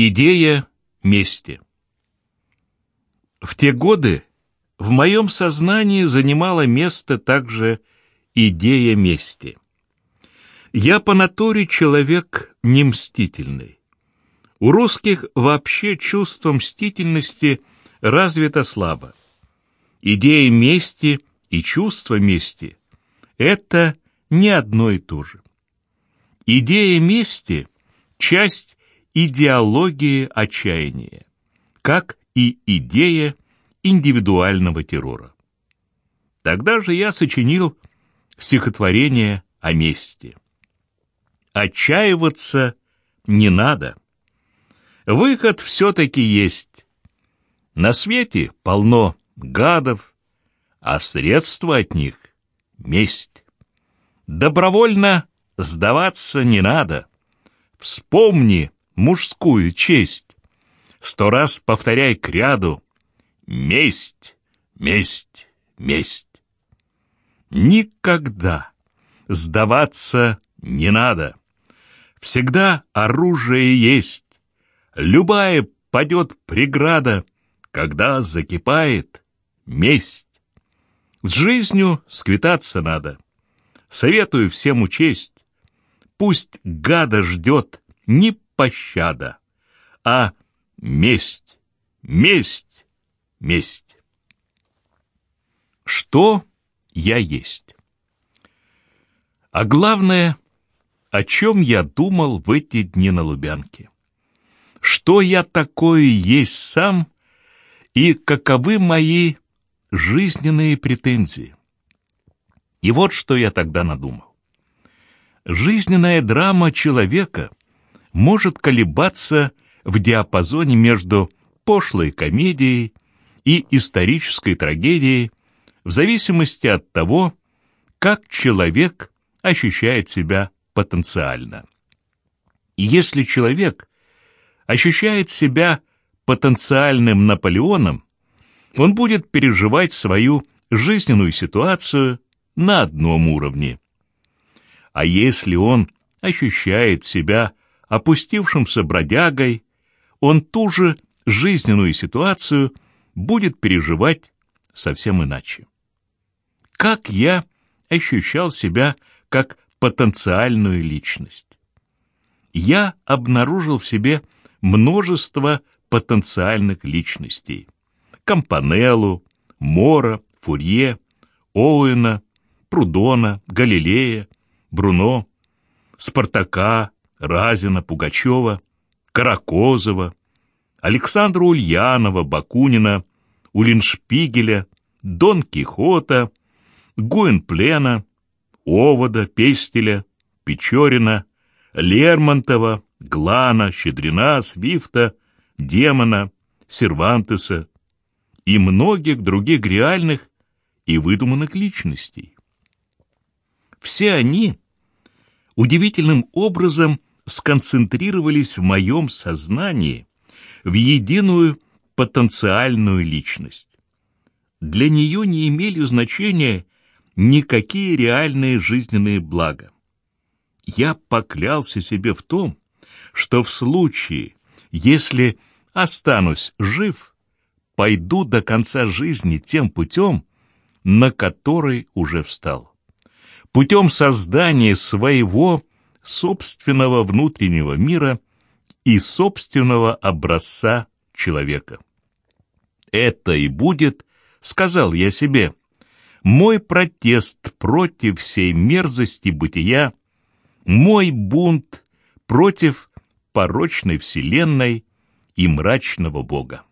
Идея мести. В те годы в моем сознании занимала место также идея мести. Я по натуре человек не мстительный. У русских вообще чувство мстительности развито слабо. Идея мести и чувство мести — это не одно и то же. Идея мести — часть идеологии отчаяния, как и идея индивидуального террора. Тогда же я сочинил стихотворение о мести. Отчаиваться не надо. Выход все-таки есть. На свете полно гадов, а средства от них — месть. Добровольно сдаваться не надо. Вспомни, мужскую честь. Сто раз повторяй к ряду «Месть, месть, месть». Никогда сдаваться не надо. Всегда оружие есть. Любая падет преграда, когда закипает месть. С жизнью сквитаться надо. Советую всем учесть. Пусть гада ждет не пощада, а месть, месть, месть. Что я есть? А главное, о чем я думал в эти дни на Лубянке. Что я такое есть сам и каковы мои жизненные претензии. И вот что я тогда надумал. Жизненная драма человека может колебаться в диапазоне между пошлой комедией и исторической трагедией в зависимости от того, как человек ощущает себя потенциально. Если человек ощущает себя потенциальным Наполеоном, он будет переживать свою жизненную ситуацию на одном уровне. А если он ощущает себя опустившимся бродягой, он ту же жизненную ситуацию будет переживать совсем иначе. Как я ощущал себя как потенциальную личность? Я обнаружил в себе множество потенциальных личностей. Кампанеллу, Мора, Фурье, Оуэна, Прудона, Галилея, Бруно, Спартака, Разина, Пугачева, Каракозова, Александра Ульянова, Бакунина, Улиншпигеля, Дон Кихота, Гуэнплена, Овода, Пестеля, Печорина, Лермонтова, Глана, Щедрина, Свифта, Демона, Сервантеса и многих других реальных и выдуманных личностей. Все они удивительным образом сконцентрировались в моем сознании в единую потенциальную личность. Для нее не имели значения никакие реальные жизненные блага. Я поклялся себе в том, что в случае, если останусь жив, пойду до конца жизни тем путем, на который уже встал. Путем создания своего собственного внутреннего мира и собственного образца человека. Это и будет, сказал я себе, мой протест против всей мерзости бытия, мой бунт против порочной вселенной и мрачного Бога.